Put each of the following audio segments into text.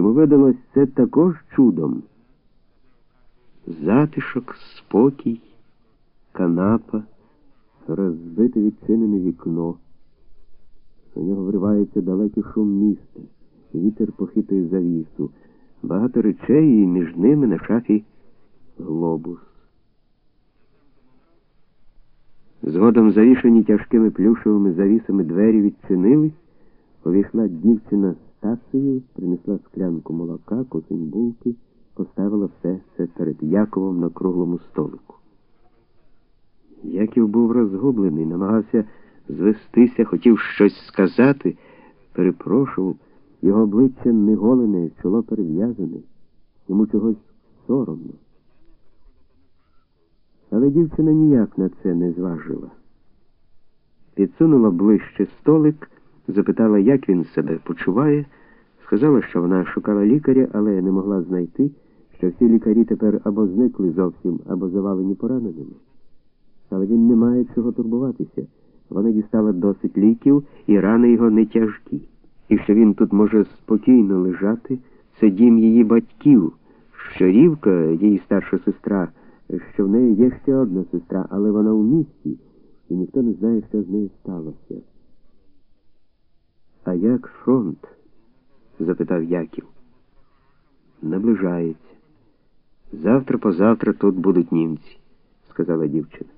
Йому видалось це також чудом. Затишок, спокій, канапа, розбите відчинене вікно. На нього вривається далекий шум міста, вітер похитує завісу, багато речей і між ними на шафі глобус. Згодом завішані тяжкими плюшевими завісами двері відчинились, увійшла дівчина з принесла склянку молока, кусень булки, поставила все це перед Яковом на круглому столику. Яків був розгублений, намагався звестися, хотів щось сказати, перепрошував, його обличчя не голене, чоло перев'язане, йому чогось соромно. Але дівчина ніяк на це не зважила. Підсунула ближче столик, запитала, як він себе почуває, сказала, що вона шукала лікаря, але не могла знайти, що всі лікарі тепер або зникли зовсім, або завалені пораненими. Але він не має чого турбуватися. Вона дістала досить ліків, і рани його не тяжкі. І що він тут може спокійно лежати, це дім її батьків, що Рівка, її старша сестра, що в неї є ще одна сестра, але вона у місті, і ніхто не знає, що з нею сталося. А як фронт? запитав Яків. Наближається. Завтра позавтра тут будуть німці, сказала дівчина.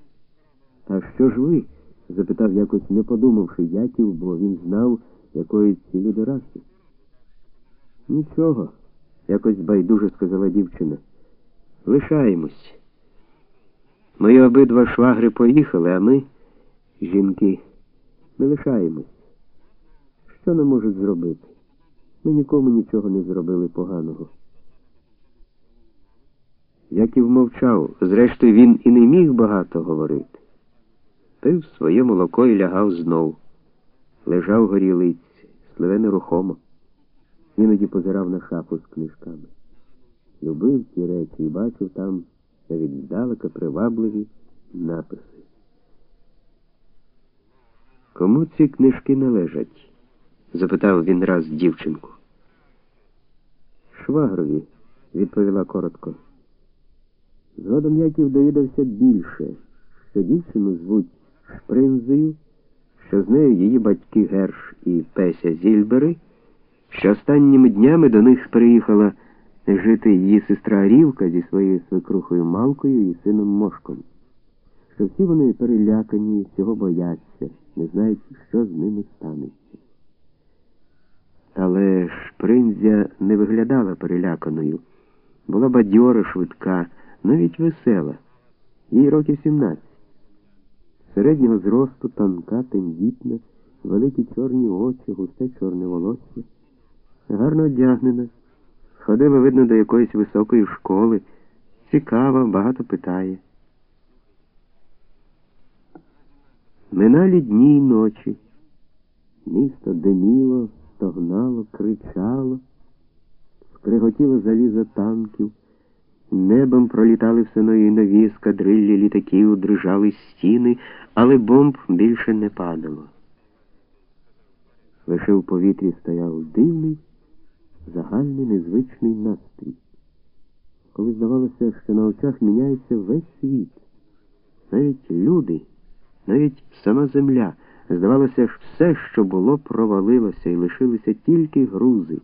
А що ж ви? запитав якось не подумавши Яків, бо він знав, якої ці люди раси. Нічого, якось байдуже сказала дівчина. Лишаємось. Мої обидва швагри поїхали, а ми, жінки, ми лишаємось. Що не можуть зробити? Ми нікому нічого не зробили поганого. Яків мовчав, зрештою він і не міг багато говорити. Пив своє молоко і лягав знов. Лежав горілиць, сливе нерухомо. Іноді позирав на шафу з книжками. Любив ті речі і бачив там навіть здалека привабливі написи. Кому ці книжки належать? Запитав він раз дівчинку. Швагрові, відповіла коротко. Згодом Яків довідався більше, що дівчину звуть Шпринзею, що з нею її батьки Герш і Песя Зільбери, що останніми днями до них приїхала жити її сестра Рівка зі своєю свекрухою Малкою і сином Мошком, що всі вони перелякані, всього бояться, не знають, що з ними станеться. Але Шпринзя не виглядала переляканою, була бадьора, швидка, навіть весела, їй років 17. Середнього зросту, тонка, тендітна, великі чорні очі, густе чорне волосся, гарно одягнена. Ходила, видно, до якоїсь високої школи. Цікава, багато питає. Миналі дні й ночі. Місто диміло, стогнало, кричало, скриготіло залізо танків, небом пролітали все нові нові скадриллі літаків, дрижали стіни, але бомб більше не падало. Лише в повітрі стояв дивний загальний незвичний настрій. Коли здавалося, що на очах міняється весь світ, навіть люди, навіть сама земля, здавалося, що все, що було, провалилося, і лишилися тільки грузи,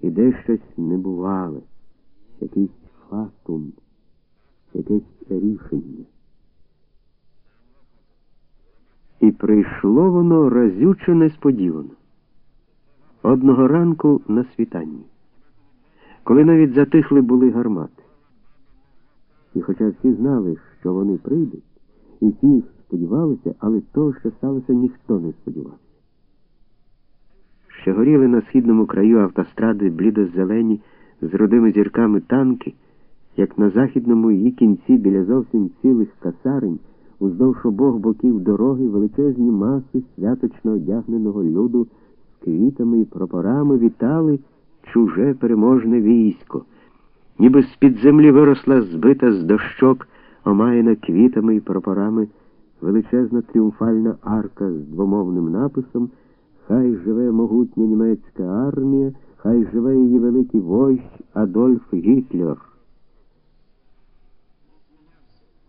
і де щось небувале, якийсь фатум, якесь рішення. І прийшло воно разюче несподівано одного ранку на світанні, коли навіть затихли були гармати. І хоча всі знали, що вони прийдуть, і всі сподівалися, але того, що сталося, ніхто не сподівався. Ще горіли на східному краю автостради блідо-зелені з рудими зірками танки, як на західному її кінці біля зовсім цілих касарень, уздовж обох боків дороги величезні маси святочно одягненого люду з квітами і прапорами вітали чуже переможне військо, ніби з-під землі виросла збита з дощок, омаяна квітами і прапорами величезна тріумфальна арка з двомовним написом Хай живе могутня німецька армія. Хай живе її великий вождь Адольф Гітлер.